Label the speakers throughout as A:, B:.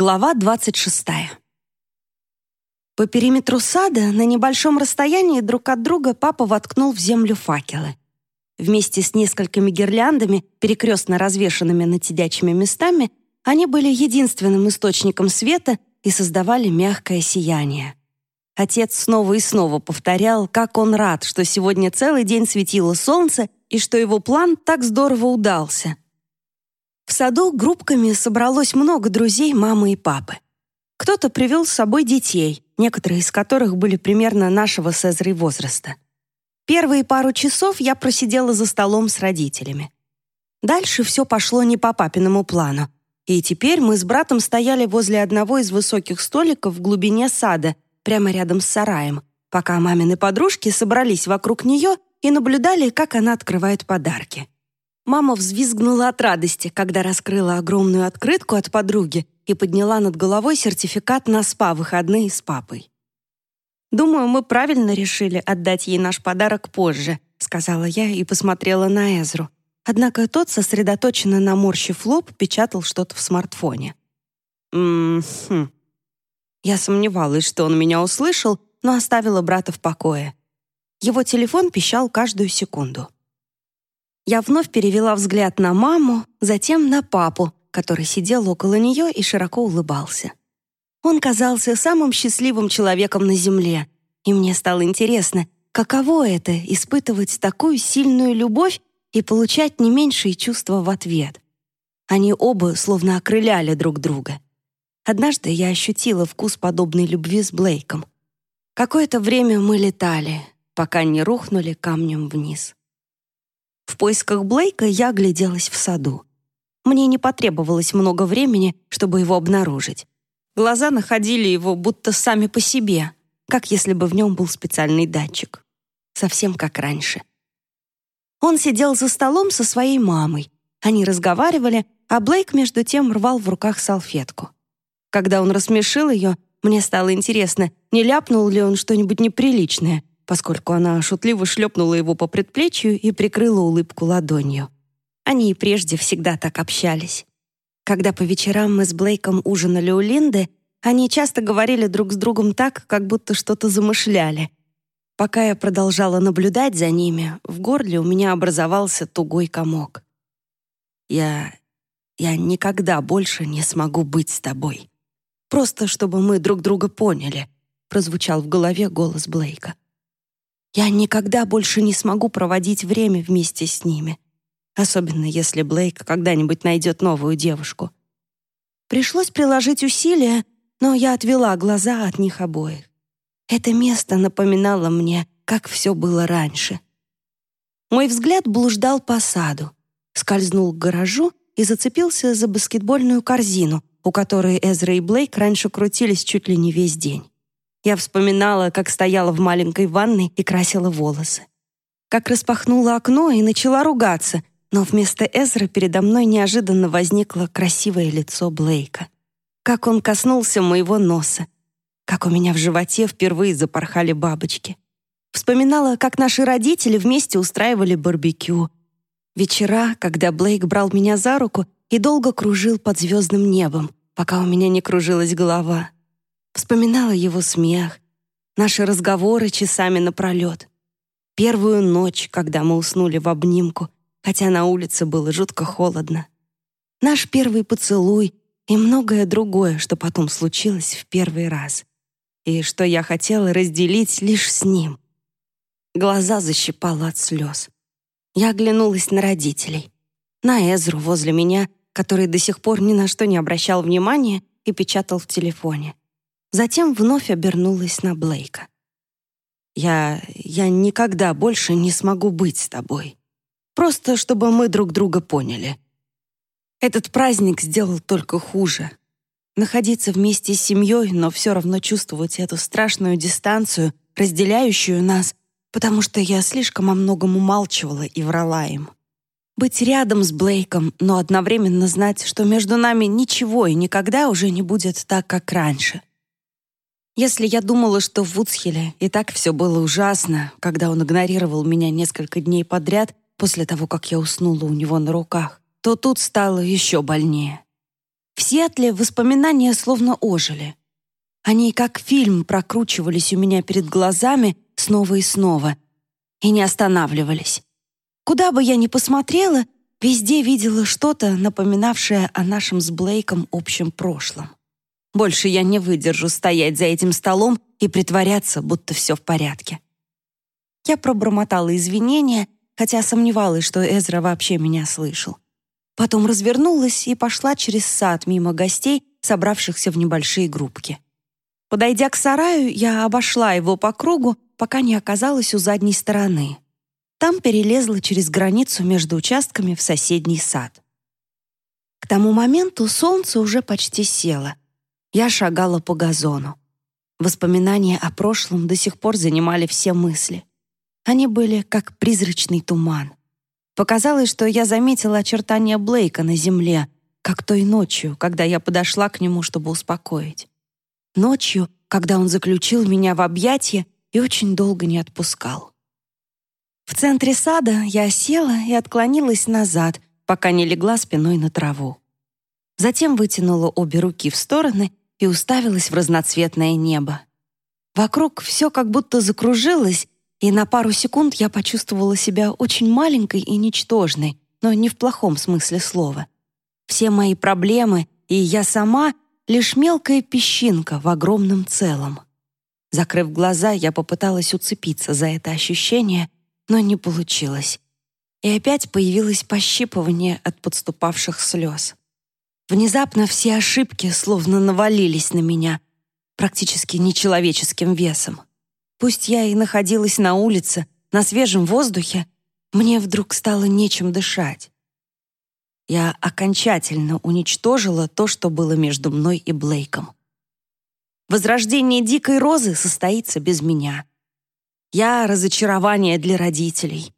A: Глава 26. По периметру сада на небольшом расстоянии друг от друга папа воткнул в землю факелы. Вместе с несколькими гирляндами, перекрестно развешанными над сидячими местами, они были единственным источником света и создавали мягкое сияние. Отец снова и снова повторял, как он рад, что сегодня целый день светило солнце и что его план так здорово удался — в саду группками собралось много друзей мамы и папы. Кто-то привел с собой детей, некоторые из которых были примерно нашего с Эзрой возраста. Первые пару часов я просидела за столом с родителями. Дальше все пошло не по папиному плану. И теперь мы с братом стояли возле одного из высоких столиков в глубине сада, прямо рядом с сараем, пока мамины подружки собрались вокруг нее и наблюдали, как она открывает подарки. Мама взвизгнула от радости, когда раскрыла огромную открытку от подруги и подняла над головой сертификат на СПА-выходные с папой. «Думаю, мы правильно решили отдать ей наш подарок позже», сказала я и посмотрела на Эзру. Однако тот, сосредоточенно наморщив лоб, печатал что-то в смартфоне. «М-хм». Я сомневалась, что он меня услышал, но оставила брата в покое. Его телефон пищал каждую секунду. Я вновь перевела взгляд на маму, затем на папу, который сидел около нее и широко улыбался. Он казался самым счастливым человеком на земле, и мне стало интересно, каково это — испытывать такую сильную любовь и получать не меньшие чувства в ответ. Они оба словно окрыляли друг друга. Однажды я ощутила вкус подобной любви с Блейком. Какое-то время мы летали, пока не рухнули камнем вниз. В поисках Блейка я огляделась в саду. Мне не потребовалось много времени, чтобы его обнаружить. Глаза находили его будто сами по себе, как если бы в нем был специальный датчик. Совсем как раньше. Он сидел за столом со своей мамой. Они разговаривали, а Блейк между тем рвал в руках салфетку. Когда он рассмешил ее, мне стало интересно, не ляпнул ли он что-нибудь неприличное, поскольку она шутливо шлепнула его по предплечью и прикрыла улыбку ладонью. Они и прежде всегда так общались. Когда по вечерам мы с Блейком ужинали у Линды, они часто говорили друг с другом так, как будто что-то замышляли. Пока я продолжала наблюдать за ними, в горле у меня образовался тугой комок. Я... я никогда больше не смогу быть с тобой. Просто чтобы мы друг друга поняли, прозвучал в голове голос Блейка. Я никогда больше не смогу проводить время вместе с ними. Особенно если Блейк когда-нибудь найдет новую девушку. Пришлось приложить усилия, но я отвела глаза от них обоих. Это место напоминало мне, как все было раньше. Мой взгляд блуждал по саду, скользнул к гаражу и зацепился за баскетбольную корзину, у которой Эзра и Блейк раньше крутились чуть ли не весь день. Я вспоминала, как стояла в маленькой ванной и красила волосы. Как распахнула окно и начала ругаться, но вместо Эзра передо мной неожиданно возникло красивое лицо Блейка. Как он коснулся моего носа. Как у меня в животе впервые запорхали бабочки. Вспоминала, как наши родители вместе устраивали барбекю. Вечера, когда Блейк брал меня за руку и долго кружил под звездным небом, пока у меня не кружилась голова. Вспоминала его смех, наши разговоры часами напролет. Первую ночь, когда мы уснули в обнимку, хотя на улице было жутко холодно. Наш первый поцелуй и многое другое, что потом случилось в первый раз. И что я хотела разделить лишь с ним. Глаза защипало от слез. Я оглянулась на родителей. На Эзру возле меня, который до сих пор ни на что не обращал внимания и печатал в телефоне. Затем вновь обернулась на Блейка. «Я... я никогда больше не смогу быть с тобой. Просто чтобы мы друг друга поняли. Этот праздник сделал только хуже. Находиться вместе с семьей, но все равно чувствовать эту страшную дистанцию, разделяющую нас, потому что я слишком о многом умалчивала и врала им. Быть рядом с Блейком, но одновременно знать, что между нами ничего и никогда уже не будет так, как раньше. Если я думала, что в Вудсхилле и так все было ужасно, когда он игнорировал меня несколько дней подряд после того, как я уснула у него на руках, то тут стало еще больнее. В Сиэтле воспоминания словно ожили. Они как фильм прокручивались у меня перед глазами снова и снова и не останавливались. Куда бы я ни посмотрела, везде видела что-то, напоминавшее о нашем с Блейком общем прошлом. Больше я не выдержу стоять за этим столом и притворяться, будто все в порядке. Я пробормотала извинения, хотя сомневалась, что Эзра вообще меня слышал. Потом развернулась и пошла через сад мимо гостей, собравшихся в небольшие группки. Подойдя к сараю, я обошла его по кругу, пока не оказалась у задней стороны. Там перелезла через границу между участками в соседний сад. К тому моменту солнце уже почти село. Я шагала по газону. Воспоминания о прошлом до сих пор занимали все мысли. Они были как призрачный туман. Показалось, что я заметила очертания Блейка на земле, как той ночью, когда я подошла к нему, чтобы успокоить. Ночью, когда он заключил меня в объятия и очень долго не отпускал. В центре сада я села и отклонилась назад, пока не легла спиной на траву. Затем вытянула обе руки в стороны и уставилась в разноцветное небо. Вокруг все как будто закружилось, и на пару секунд я почувствовала себя очень маленькой и ничтожной, но не в плохом смысле слова. Все мои проблемы и я сама — лишь мелкая песчинка в огромном целом. Закрыв глаза, я попыталась уцепиться за это ощущение, но не получилось. И опять появилось пощипывание от подступавших слез. Внезапно все ошибки словно навалились на меня, практически нечеловеческим весом. Пусть я и находилась на улице, на свежем воздухе, мне вдруг стало нечем дышать. Я окончательно уничтожила то, что было между мной и Блейком. Возрождение дикой розы состоится без меня. Я — разочарование для родителей.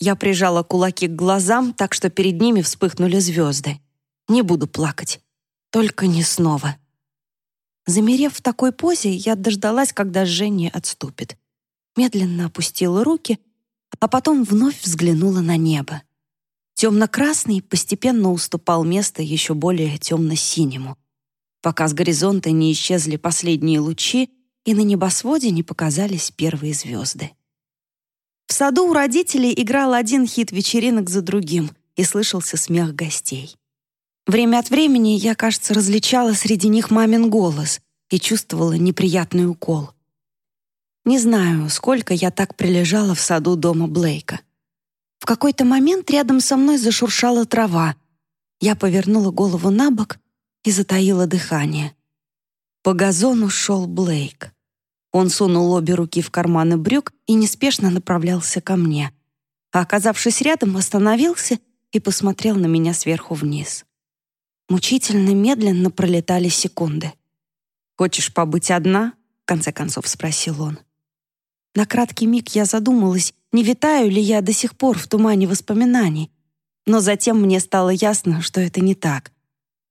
A: Я прижала кулаки к глазам, так что перед ними вспыхнули звезды. Не буду плакать. Только не снова. Замерев в такой позе, я дождалась, когда жжение отступит. Медленно опустила руки, а потом вновь взглянула на небо. Темно-красный постепенно уступал место еще более темно-синему, пока с горизонта не исчезли последние лучи и на небосводе не показались первые звезды. В саду у родителей играл один хит вечеринок за другим, и слышался смех гостей. Время от времени я, кажется, различала среди них мамин голос и чувствовала неприятный укол. Не знаю, сколько я так прилежала в саду дома Блейка. В какой-то момент рядом со мной зашуршала трава. Я повернула голову на бок и затаила дыхание. По газону шел Блейк. Он сунул обе руки в карманы брюк и неспешно направлялся ко мне. А оказавшись рядом, остановился и посмотрел на меня сверху вниз. Мучительно медленно пролетали секунды. «Хочешь побыть одна?» — в конце концов спросил он. На краткий миг я задумалась, не витаю ли я до сих пор в тумане воспоминаний. Но затем мне стало ясно, что это не так.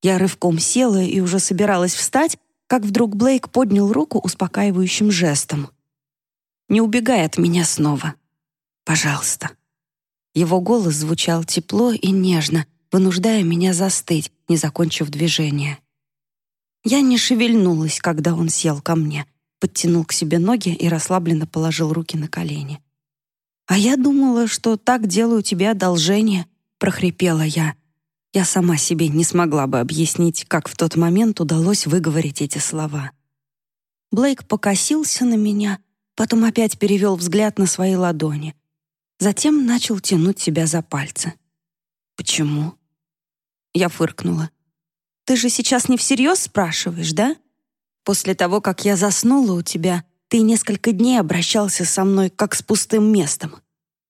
A: Я рывком села и уже собиралась встать, как вдруг Блейк поднял руку успокаивающим жестом. «Не убегай от меня снова. Пожалуйста». Его голос звучал тепло и нежно, вынуждая меня застыть, не закончив движение. Я не шевельнулась, когда он сел ко мне, подтянул к себе ноги и расслабленно положил руки на колени. «А я думала, что так делаю тебе одолжение», — прохрипела я. Я сама себе не смогла бы объяснить, как в тот момент удалось выговорить эти слова. Блейк покосился на меня, потом опять перевел взгляд на свои ладони. Затем начал тянуть себя за пальцы. «Почему?» Я фыркнула. «Ты же сейчас не всерьез спрашиваешь, да? После того, как я заснула у тебя, ты несколько дней обращался со мной как с пустым местом.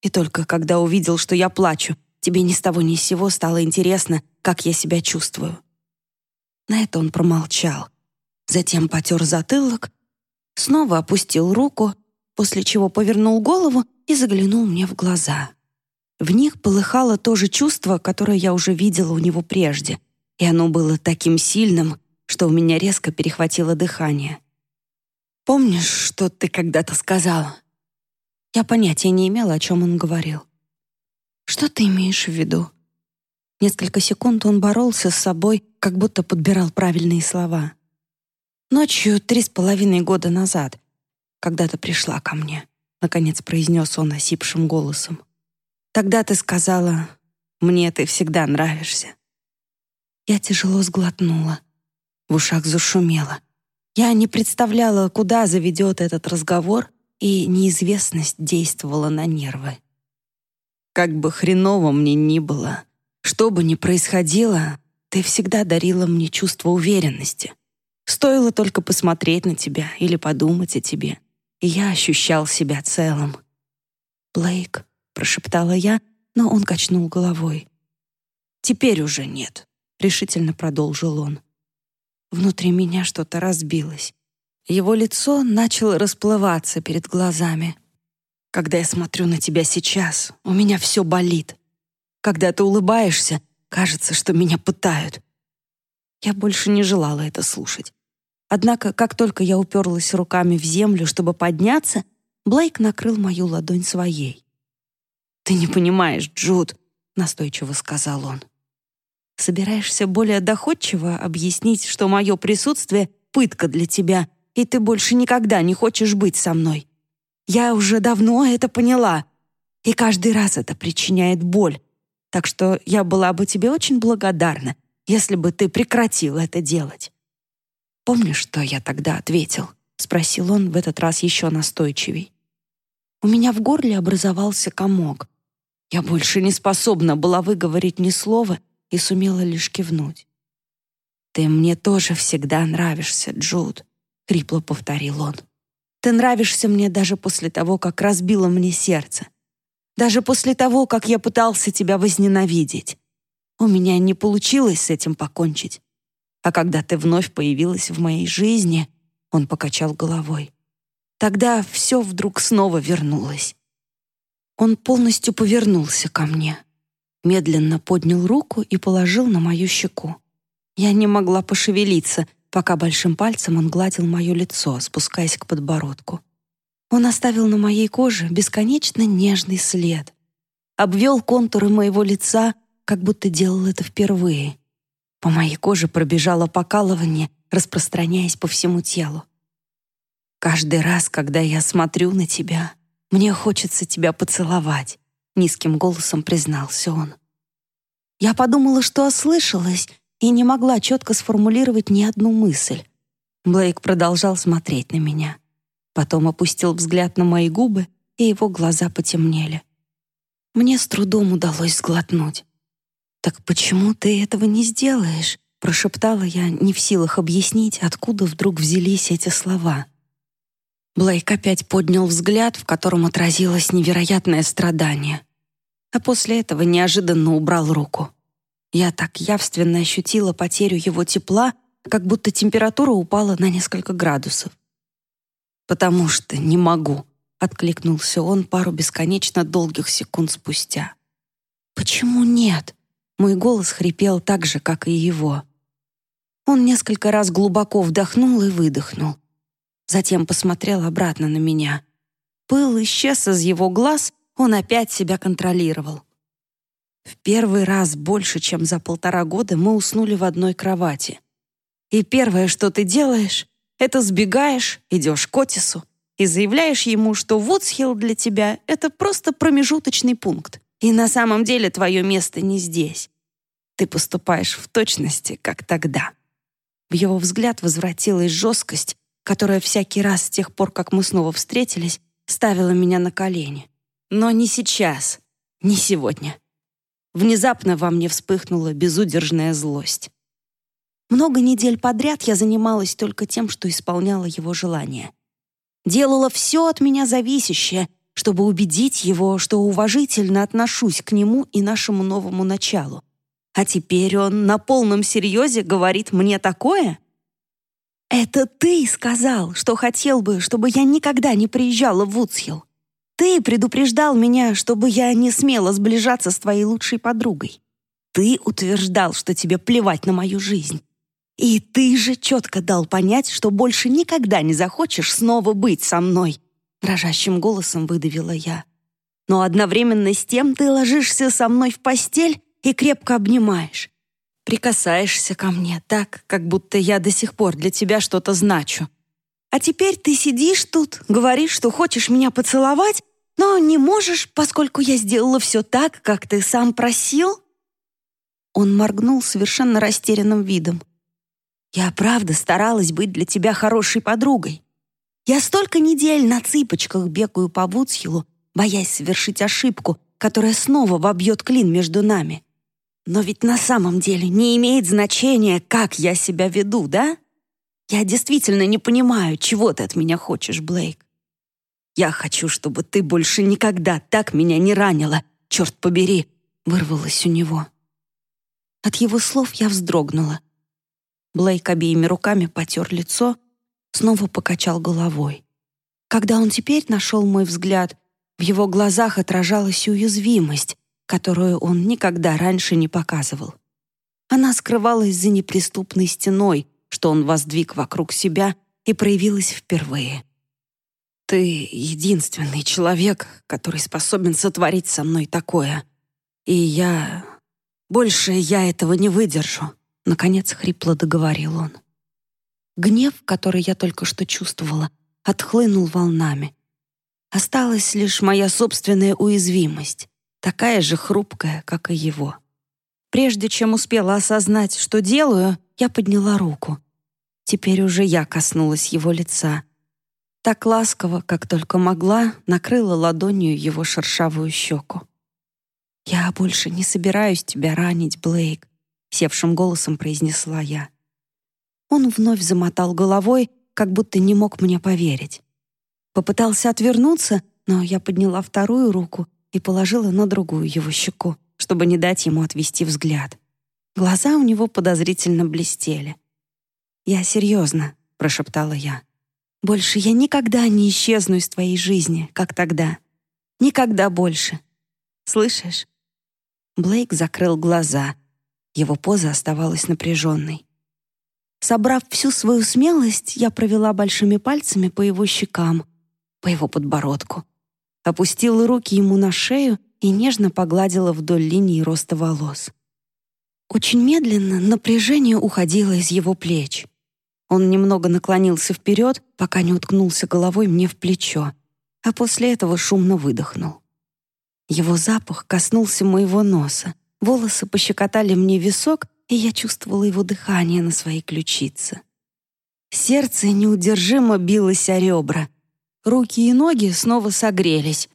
A: И только когда увидел, что я плачу, тебе ни с того ни с сего стало интересно, как я себя чувствую». На это он промолчал. Затем потер затылок, снова опустил руку, после чего повернул голову и заглянул мне в глаза. В них полыхало то же чувство, которое я уже видела у него прежде, и оно было таким сильным, что у меня резко перехватило дыхание. «Помнишь, что ты когда-то сказала?» Я понятия не имела, о чем он говорил. «Что ты имеешь в виду?» Несколько секунд он боролся с собой, как будто подбирал правильные слова. «Ночью три с половиной года назад, когда ты пришла ко мне», — наконец произнес он осипшим голосом. «Тогда ты сказала, мне ты всегда нравишься». Я тяжело сглотнула. В ушах зашумело. Я не представляла, куда заведет этот разговор, и неизвестность действовала на нервы. Как бы хреново мне ни было, что бы ни происходило, ты всегда дарила мне чувство уверенности. Стоило только посмотреть на тебя или подумать о тебе, и я ощущал себя целым. «Блейк», — прошептала я, но он качнул головой. «Теперь уже нет», — решительно продолжил он. Внутри меня что-то разбилось. Его лицо начало расплываться перед глазами. «Когда я смотрю на тебя сейчас, у меня все болит. Когда ты улыбаешься, Кажется, что меня пытают. Я больше не желала это слушать. Однако, как только я уперлась руками в землю, чтобы подняться, Блейк накрыл мою ладонь своей. «Ты не понимаешь, Джуд», — настойчиво сказал он. «Собираешься более доходчиво объяснить, что мое присутствие — пытка для тебя, и ты больше никогда не хочешь быть со мной. Я уже давно это поняла, и каждый раз это причиняет боль, так что я была бы тебе очень благодарна, если бы ты прекратил это делать». «Помнишь, что я тогда ответил?» — спросил он в этот раз еще настойчивей. У меня в горле образовался комок. Я больше не способна была выговорить ни слова и сумела лишь кивнуть. «Ты мне тоже всегда нравишься, Джуд», — хрипло повторил он. «Ты нравишься мне даже после того, как разбила мне сердце. Даже после того, как я пытался тебя возненавидеть. У меня не получилось с этим покончить. А когда ты вновь появилась в моей жизни, он покачал головой. Тогда все вдруг снова вернулось. Он полностью повернулся ко мне, медленно поднял руку и положил на мою щеку. Я не могла пошевелиться, пока большим пальцем он гладил мое лицо, спускаясь к подбородку. Он оставил на моей коже бесконечно нежный след. Обвел контуры моего лица, как будто делал это впервые. По моей коже пробежало покалывание, распространяясь по всему телу. «Каждый раз, когда я смотрю на тебя, мне хочется тебя поцеловать», — низким голосом признался он. Я подумала, что ослышалась, и не могла четко сформулировать ни одну мысль. Блейк продолжал смотреть на меня. Потом опустил взгляд на мои губы, и его глаза потемнели. Мне с трудом удалось сглотнуть. «Так почему ты этого не сделаешь?» прошептала я, не в силах объяснить, откуда вдруг взялись эти слова. Блейк опять поднял взгляд, в котором отразилось невероятное страдание. А после этого неожиданно убрал руку. Я так явственно ощутила потерю его тепла, как будто температура упала на несколько градусов. «Потому что не могу», — откликнулся он пару бесконечно долгих секунд спустя. «Почему нет?» Мой голос хрипел так же, как и его. Он несколько раз глубоко вдохнул и выдохнул. Затем посмотрел обратно на меня. Пыл исчез из его глаз, он опять себя контролировал. В первый раз больше, чем за полтора года мы уснули в одной кровати. И первое, что ты делаешь, это сбегаешь, идешь к Отису и заявляешь ему, что Вудсхилл для тебя — это просто промежуточный пункт, и на самом деле твое место не здесь. Ты поступаешь в точности, как тогда. В его взгляд возвратилась жесткость, которая всякий раз с тех пор, как мы снова встретились, ставила меня на колени. Но не сейчас, не сегодня. Внезапно во мне вспыхнула безудержная злость. Много недель подряд я занималась только тем, что исполняла его желания. Делала все от меня зависящее, чтобы убедить его, что уважительно отношусь к нему и нашему новому началу. А теперь он на полном серьезе говорит мне такое? «Это ты сказал, что хотел бы, чтобы я никогда не приезжала в Вудсхилл. Ты предупреждал меня, чтобы я не смела сближаться с твоей лучшей подругой. Ты утверждал, что тебе плевать на мою жизнь. И ты же четко дал понять, что больше никогда не захочешь снова быть со мной, дрожащим голосом выдавила я. Но одновременно с тем ты ложишься со мной в постель и крепко обнимаешь. Прикасаешься ко мне так, как будто я до сих пор для тебя что-то значу. А теперь ты сидишь тут, говоришь, что хочешь меня поцеловать, но не можешь, поскольку я сделала все так, как ты сам просил?» Он моргнул совершенно растерянным видом. «Я правда старалась быть для тебя хорошей подругой. Я столько недель на цыпочках бегаю по Вудсхиллу, боясь совершить ошибку, которая снова вобьет клин между нами. Но ведь на самом деле не имеет значения, как я себя веду, да? Я действительно не понимаю, чего ты от меня хочешь, Блейк. Я хочу, чтобы ты больше никогда так меня не ранила, черт побери, вырвалось у него. От его слов я вздрогнула. Блейк обеими руками потер лицо, снова покачал головой. Когда он теперь нашел мой взгляд, в его глазах отражалась уязвимость, которую он никогда раньше не показывал. Она скрывалась за неприступной стеной, что он воздвиг вокруг себя и проявилась впервые. «Ты единственный человек, который способен сотворить со мной такое. И я... Больше я этого не выдержу», — наконец хрипло договорил он. Гнев, который я только что чувствовала, отхлынул волнами. Осталась лишь моя собственная уязвимость такая же хрупкая, как и его. Прежде чем успела осознать, что делаю, я подняла руку. Теперь уже я коснулась его лица. Так ласково, как только могла, накрыла ладонью его шершавую щеку. «Я больше не собираюсь тебя ранить, Блейк», — севшим голосом произнесла я. Он вновь замотал головой, как будто не мог мне поверить. Попытался отвернуться, но я подняла вторую руку и положила на другую его щеку, чтобы не дать ему отвести взгляд. Глаза у него подозрительно блестели. «Я серьезно», — прошептала я. «Больше я никогда не исчезну из твоей жизни, как тогда. Никогда больше. Слышишь?» Блейк закрыл глаза. Его поза оставалась напряженной. Собрав всю свою смелость, я провела большими пальцами по его щекам, по его подбородку, опустила руки ему на шею и нежно погладила вдоль линии роста волос. Очень медленно напряжение уходило из его плеч. Он немного наклонился вперед, пока не уткнулся головой мне в плечо, а после этого шумно выдохнул. Его запах коснулся моего носа, волосы пощекотали мне висок, и я чувствовала его дыхание на своей ключице. Сердце неудержимо билось о ребра, Руки и ноги снова согрелись.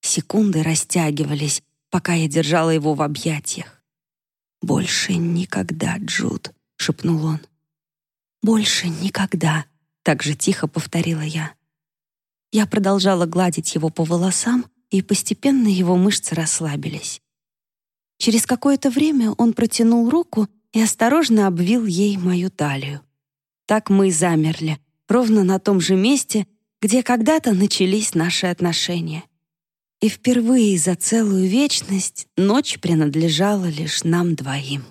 A: Секунды растягивались, пока я держала его в объятиях. «Больше никогда, Джуд», — шепнул он. «Больше никогда», — так же тихо повторила я. Я продолжала гладить его по волосам, и постепенно его мышцы расслабились. Через какое-то время он протянул руку и осторожно обвил ей мою талию. Так мы и замерли, ровно на том же месте, где когда-то начались наши отношения. И впервые за целую вечность ночь принадлежала лишь нам двоим.